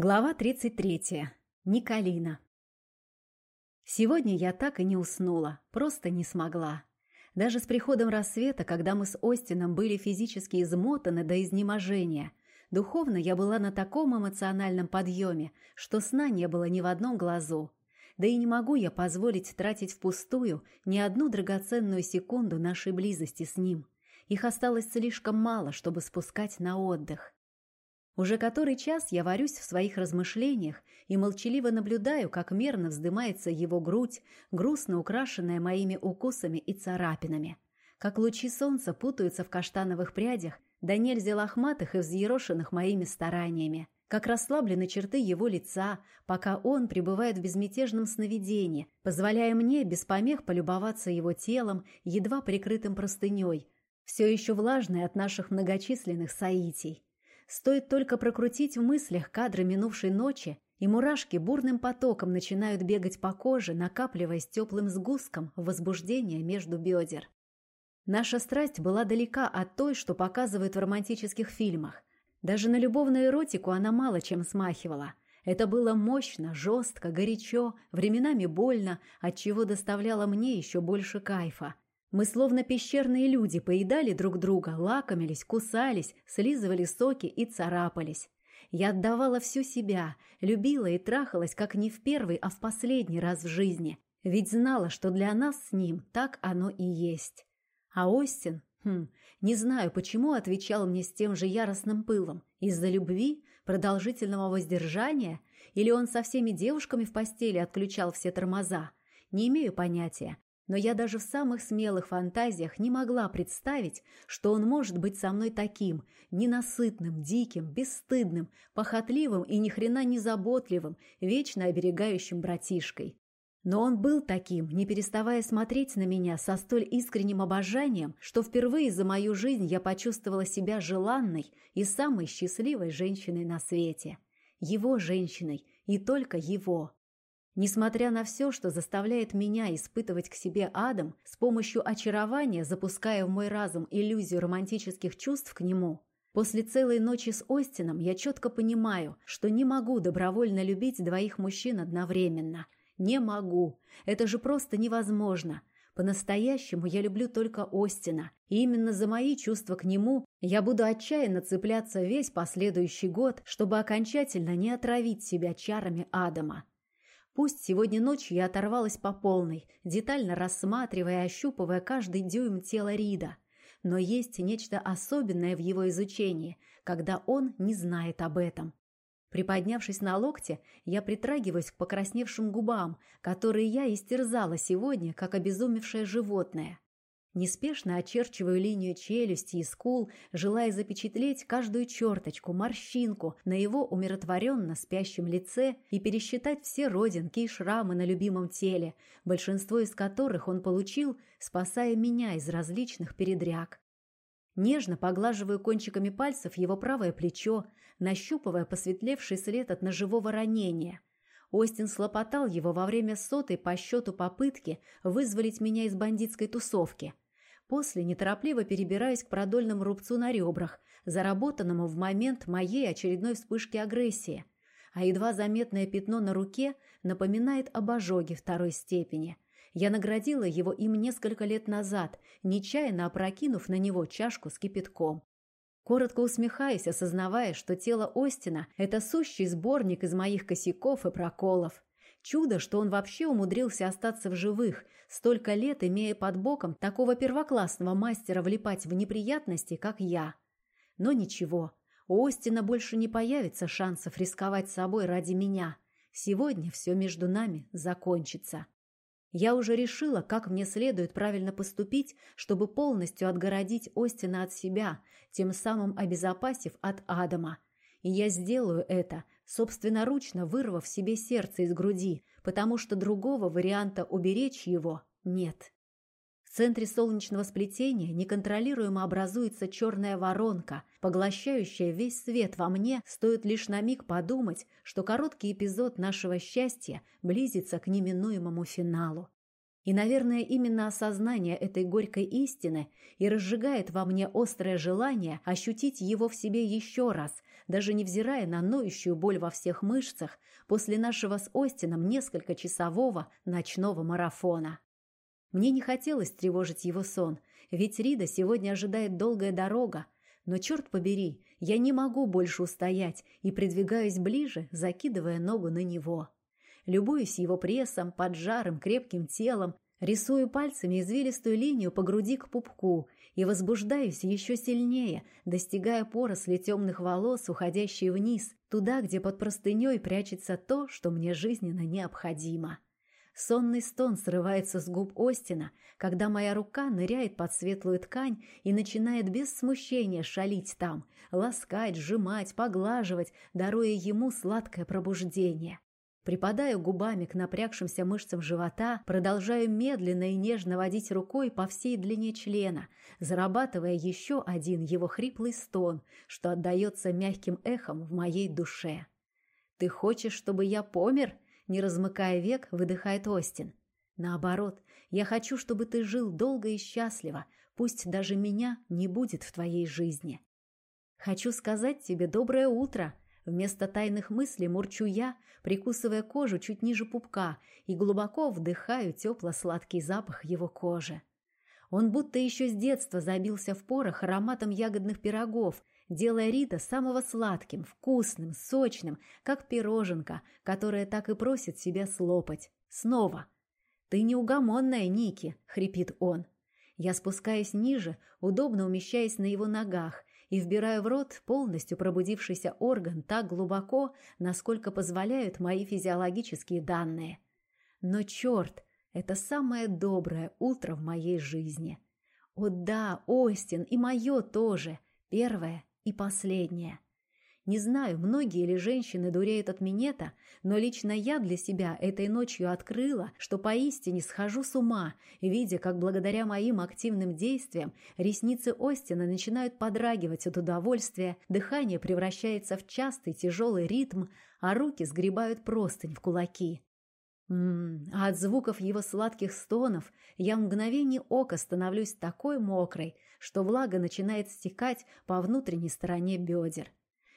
Глава 33. Николина. Сегодня я так и не уснула, просто не смогла. Даже с приходом рассвета, когда мы с Остином были физически измотаны до изнеможения, духовно я была на таком эмоциональном подъеме, что сна не было ни в одном глазу. Да и не могу я позволить тратить впустую ни одну драгоценную секунду нашей близости с ним. Их осталось слишком мало, чтобы спускать на отдых. Уже который час я варюсь в своих размышлениях и молчаливо наблюдаю, как мерно вздымается его грудь, грустно украшенная моими укусами и царапинами. Как лучи солнца путаются в каштановых прядях, да нельзя лохматых и взъерошенных моими стараниями. Как расслаблены черты его лица, пока он пребывает в безмятежном сновидении, позволяя мне без помех полюбоваться его телом, едва прикрытым простыней, все еще влажной от наших многочисленных соитий. Стоит только прокрутить в мыслях кадры минувшей ночи, и мурашки бурным потоком начинают бегать по коже, накапливаясь теплым сгустком возбуждения между бедер. Наша страсть была далека от той, что показывают в романтических фильмах. Даже на любовную эротику она мало чем смахивала. Это было мощно, жестко, горячо, временами больно, отчего доставляло мне еще больше кайфа – мы словно пещерные люди поедали друг друга, лакомились, кусались, слизывали соки и царапались. Я отдавала всю себя, любила и трахалась как не в первый, а в последний раз в жизни. Ведь знала, что для нас с ним так оно и есть. А Остин, хм, не знаю, почему отвечал мне с тем же яростным пылом. Из-за любви, продолжительного воздержания, или он со всеми девушками в постели отключал все тормоза. Не имею понятия, но я даже в самых смелых фантазиях не могла представить, что он может быть со мной таким, ненасытным, диким, бесстыдным, похотливым и ни хрена не заботливым, вечно оберегающим братишкой. Но он был таким, не переставая смотреть на меня со столь искренним обожанием, что впервые за мою жизнь я почувствовала себя желанной и самой счастливой женщиной на свете. Его женщиной, и только его. Несмотря на все, что заставляет меня испытывать к себе Адам, с помощью очарования запуская в мой разум иллюзию романтических чувств к нему, после целой ночи с Остином я четко понимаю, что не могу добровольно любить двоих мужчин одновременно. Не могу. Это же просто невозможно. По-настоящему я люблю только Остина, и именно за мои чувства к нему я буду отчаянно цепляться весь последующий год, чтобы окончательно не отравить себя чарами Адама. Пусть сегодня ночью я оторвалась по полной, детально рассматривая и ощупывая каждый дюйм тела Рида. Но есть нечто особенное в его изучении, когда он не знает об этом. Приподнявшись на локте, я притрагиваюсь к покрасневшим губам, которые я истерзала сегодня, как обезумевшее животное. Неспешно очерчиваю линию челюсти и скул, желая запечатлеть каждую черточку, морщинку на его умиротворенно спящем лице и пересчитать все родинки и шрамы на любимом теле, большинство из которых он получил, спасая меня из различных передряг. Нежно поглаживаю кончиками пальцев его правое плечо, нащупывая посветлевший след от ножевого ранения. Остин слопотал его во время сотой по счету попытки вызволить меня из бандитской тусовки. После неторопливо перебираюсь к продольному рубцу на ребрах, заработанному в момент моей очередной вспышки агрессии. А едва заметное пятно на руке напоминает об ожоге второй степени. Я наградила его им несколько лет назад, нечаянно опрокинув на него чашку с кипятком. Коротко усмехаясь, осознавая, что тело Остина – это сущий сборник из моих косяков и проколов. Чудо, что он вообще умудрился остаться в живых, столько лет имея под боком такого первоклассного мастера влипать в неприятности, как я. Но ничего, у Остина больше не появится шансов рисковать собой ради меня. Сегодня все между нами закончится. Я уже решила, как мне следует правильно поступить, чтобы полностью отгородить Остина от себя, тем самым обезопасив от Адама. И я сделаю это, собственноручно вырвав себе сердце из груди, потому что другого варианта уберечь его нет. Центре солнечного сплетения неконтролируемо образуется черная воронка, поглощающая весь свет во мне, стоит лишь на миг подумать, что короткий эпизод нашего счастья близится к неминуемому финалу. И, наверное, именно осознание этой горькой истины и разжигает во мне острое желание ощутить его в себе еще раз, даже невзирая на ноющую боль во всех мышцах после нашего с Остином несколько часового ночного марафона. Мне не хотелось тревожить его сон, ведь Рида сегодня ожидает долгая дорога, но, черт побери, я не могу больше устоять и придвигаюсь ближе, закидывая ногу на него. Любуюсь его прессом, поджарым, крепким телом, рисую пальцами извилистую линию по груди к пупку и возбуждаюсь еще сильнее, достигая поросли темных волос, уходящие вниз, туда, где под простыней прячется то, что мне жизненно необходимо. Сонный стон срывается с губ Остина, когда моя рука ныряет под светлую ткань и начинает без смущения шалить там, ласкать, сжимать, поглаживать, даруя ему сладкое пробуждение. Припадаю губами к напрягшимся мышцам живота, продолжаю медленно и нежно водить рукой по всей длине члена, зарабатывая еще один его хриплый стон, что отдается мягким эхом в моей душе. «Ты хочешь, чтобы я помер?» Не размыкая век, выдыхает Остин. Наоборот, я хочу, чтобы ты жил долго и счастливо, пусть даже меня не будет в твоей жизни. Хочу сказать тебе доброе утро. Вместо тайных мыслей мурчу я, прикусывая кожу чуть ниже пупка и глубоко вдыхаю тепло-сладкий запах его кожи. Он будто еще с детства забился в порох ароматом ягодных пирогов делая Рита самого сладким, вкусным, сочным, как пироженка, которая так и просит себя слопать. Снова. «Ты неугомонная, Ники!» — хрипит он. Я спускаюсь ниже, удобно умещаясь на его ногах, и вбираю в рот полностью пробудившийся орган так глубоко, насколько позволяют мои физиологические данные. Но черт, это самое доброе утро в моей жизни. О да, Остин, и мое тоже. Первое и последнее. Не знаю, многие ли женщины дуреют от минета, но лично я для себя этой ночью открыла, что поистине схожу с ума, видя, как благодаря моим активным действиям ресницы Остина начинают подрагивать от удовольствия, дыхание превращается в частый тяжелый ритм, а руки сгребают простынь в кулаки. М а от звуков его сладких стонов я в мгновение ока становлюсь такой мокрой, что влага начинает стекать по внутренней стороне бедер.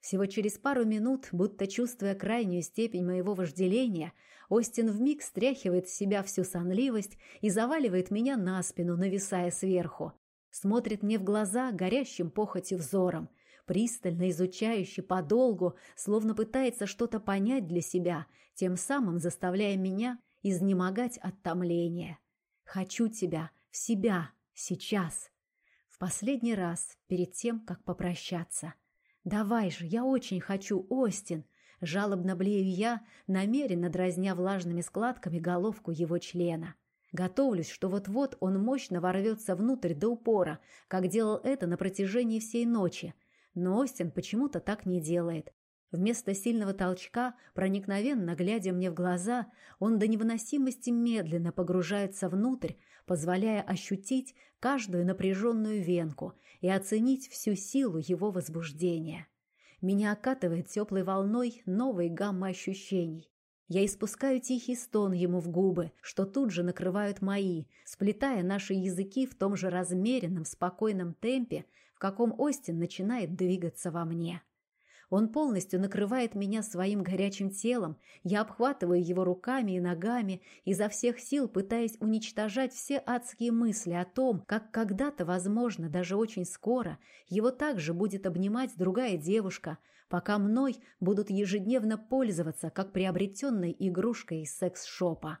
Всего через пару минут, будто чувствуя крайнюю степень моего вожделения, Остин вмиг стряхивает с себя всю сонливость и заваливает меня на спину, нависая сверху. Смотрит мне в глаза горящим похотью взором – пристально изучающий подолгу, словно пытается что-то понять для себя, тем самым заставляя меня изнемогать от томления. «Хочу тебя, в себя, сейчас!» Последний раз, перед тем, как попрощаться. «Давай же, я очень хочу, Остин!» Жалобно блею я, намеренно дразня влажными складками головку его члена. Готовлюсь, что вот-вот он мощно ворвется внутрь до упора, как делал это на протяжении всей ночи, но Остин почему-то так не делает. Вместо сильного толчка, проникновенно глядя мне в глаза, он до невыносимости медленно погружается внутрь, позволяя ощутить каждую напряженную венку и оценить всю силу его возбуждения. Меня окатывает теплой волной новой гаммы ощущений. Я испускаю тихий стон ему в губы, что тут же накрывают мои, сплетая наши языки в том же размеренном, спокойном темпе, каком Остин начинает двигаться во мне. Он полностью накрывает меня своим горячим телом, я обхватываю его руками и ногами, изо всех сил пытаясь уничтожать все адские мысли о том, как когда-то, возможно, даже очень скоро, его также будет обнимать другая девушка, пока мной будут ежедневно пользоваться как приобретенной игрушкой из секс-шопа.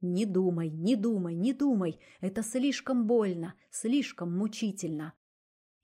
Не думай, не думай, не думай, это слишком больно, слишком мучительно.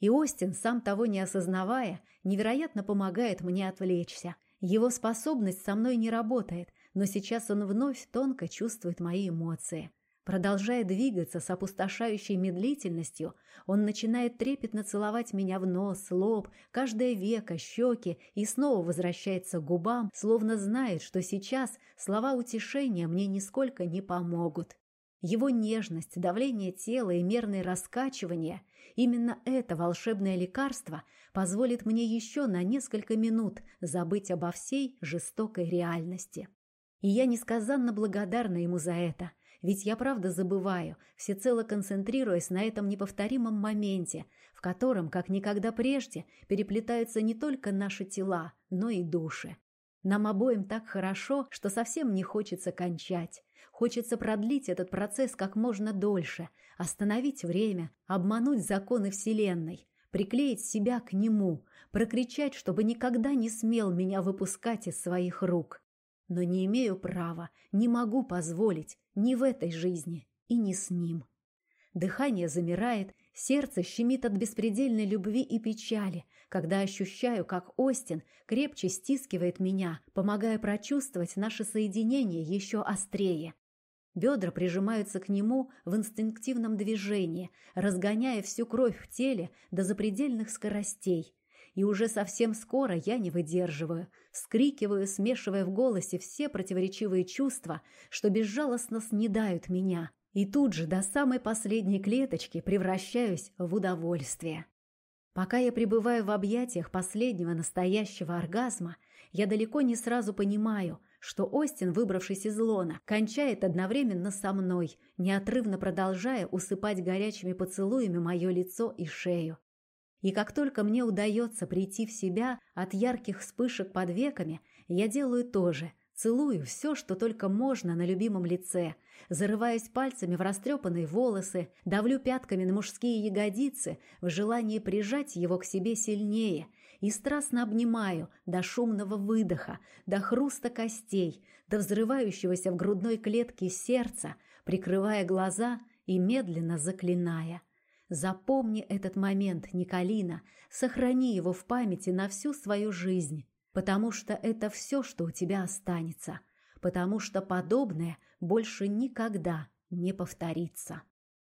И Остин, сам того не осознавая, невероятно помогает мне отвлечься. Его способность со мной не работает, но сейчас он вновь тонко чувствует мои эмоции. Продолжая двигаться с опустошающей медлительностью, он начинает трепетно целовать меня в нос, лоб, каждое веко, щеки и снова возвращается к губам, словно знает, что сейчас слова утешения мне нисколько не помогут. Его нежность, давление тела и мерные раскачивания – именно это волшебное лекарство позволит мне еще на несколько минут забыть обо всей жестокой реальности. И я несказанно благодарна ему за это. Ведь я правда забываю, всецело концентрируясь на этом неповторимом моменте, в котором, как никогда прежде, переплетаются не только наши тела, но и души. Нам обоим так хорошо, что совсем не хочется кончать. Хочется продлить этот процесс как можно дольше, остановить время, обмануть законы Вселенной, приклеить себя к нему, прокричать, чтобы никогда не смел меня выпускать из своих рук. Но не имею права, не могу позволить, ни в этой жизни и не с ним. Дыхание замирает, сердце щемит от беспредельной любви и печали, когда ощущаю, как Остин крепче стискивает меня, помогая прочувствовать наше соединение еще острее. Бедра прижимаются к нему в инстинктивном движении, разгоняя всю кровь в теле до запредельных скоростей. И уже совсем скоро я не выдерживаю, вскрикиваю, смешивая в голосе все противоречивые чувства, что безжалостно снедают меня. И тут же до самой последней клеточки превращаюсь в удовольствие. Пока я пребываю в объятиях последнего настоящего оргазма, я далеко не сразу понимаю – что Остин, выбравшись из лона, кончает одновременно со мной, неотрывно продолжая усыпать горячими поцелуями мое лицо и шею. И как только мне удается прийти в себя от ярких вспышек под веками, я делаю то же, целую все, что только можно на любимом лице, зарываюсь пальцами в растрепанные волосы, давлю пятками на мужские ягодицы в желании прижать его к себе сильнее – и страстно обнимаю до шумного выдоха, до хруста костей, до взрывающегося в грудной клетке сердца, прикрывая глаза и медленно заклиная. Запомни этот момент, Николина, сохрани его в памяти на всю свою жизнь, потому что это все, что у тебя останется, потому что подобное больше никогда не повторится.